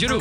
शुरू।